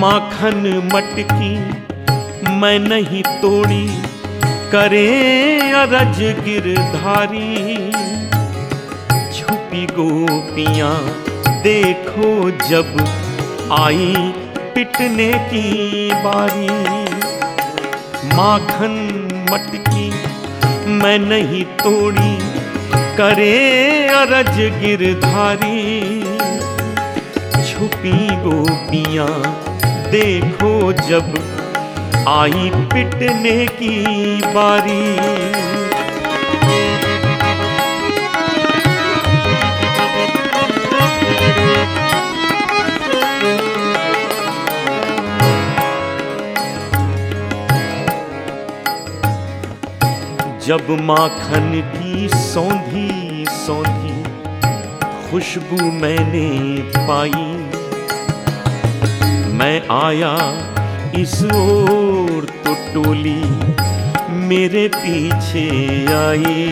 माखन मटकी मैं नहीं तोड़ी, करे अरज गिरधारी। छुपी गोपियाँ देखो जब आई पिटने की बारी। माखन मटकी मैं नहीं तोड़ी, करे अरज गिरधारी। छुपी गोपियाँ देखो जब आई पिटने की बारी। जब माखन की सौंधी सौंधी खुशबू मैंने पाई। मैं आया, इस ओर तो टोली मेरे पीछे आई।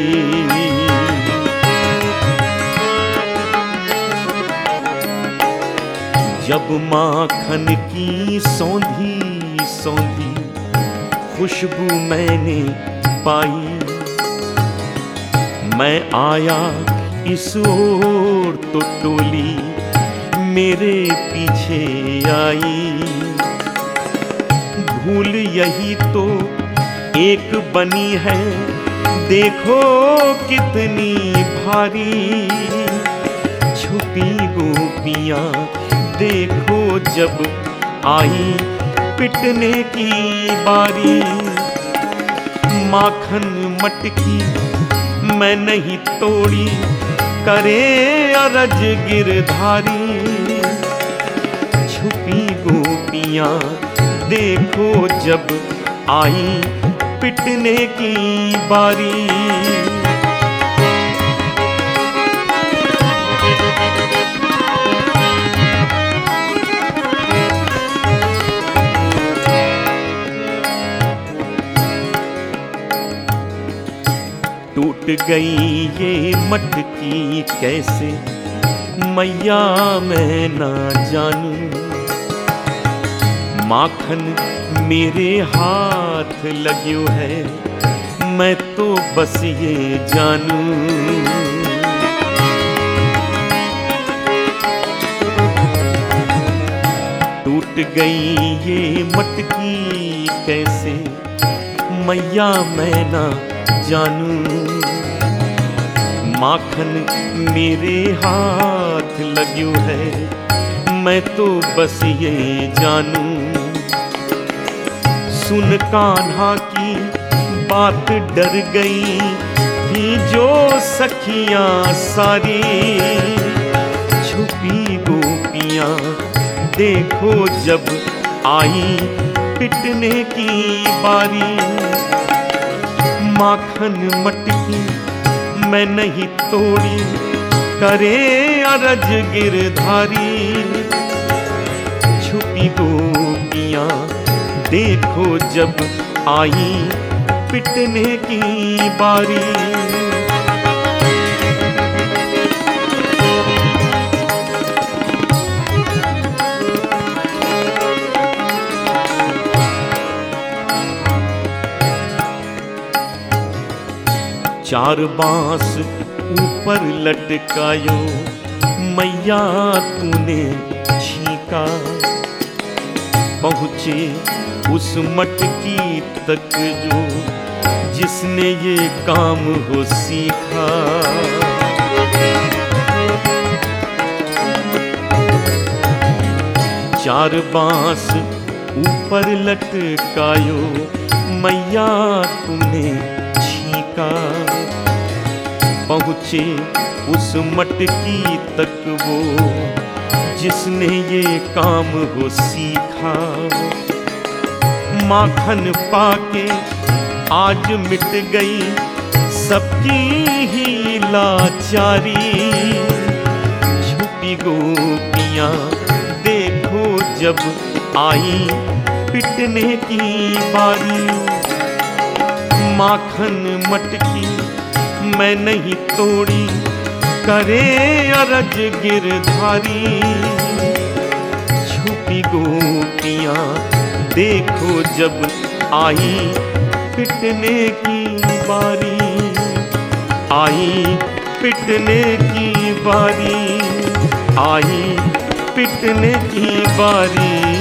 जब माखन की सौंधी सौंधी खुशबू मैंने पाई। मैं आया, इस ओर तो टोली मेरे पीछे आई। भूल यही तो एक बनी है। देखो कितनी भारी। छुपी गोपियाँ देखो जब आई पिटने की बारी। माखन मटकी मैं नहीं तोड़ी, करे अरज गिरधारी। छुपी गोपियाँ, देखो जब आई पिटने की बारी। टूट गई ये मटकी कैसे, मैया मैं ना जानू। माखन मेरे हाथ लग्यो है, मैं तो बस ये जानू। टूट गई ये मटकी कैसे, मैया मैं ना जानू। माखन मेरे हाथ लग्यो है, मैं तो बस ये जानू। सुन कान्हा की बात डर गई। थी जो सखियाँ सारी। छुपी गोपियाँ देखो जब आई पिटने की बारी। माखन मटकी मैं नहीं तोड़ी, करे अरज गिरधारी। छुपी गोपियाँ देखो जब आई पिटने की बारी। चार बाँस ऊपर लटकायो मैया तूने पहुँचे उस मटकी तक जो जिसने ये काम हो सीखा। चार बाँस ऊपर लटकायो, मैया तूने छीका। पहुँचे उस मटकी तक वो जिसने ये काम हो सीखा। माखन पाके आज मिट गई सबकी ही लाचारी। छुपी गोपियाँ देखो जब आई पिटने की बारी। माखन मटकी मैं नहीं तोड़ी करे अरज गिरधारी। छुपी गोपियाँ देखो जब आई पिटने की बारी। आई पिटने की बारी, आई पिटने की बारी।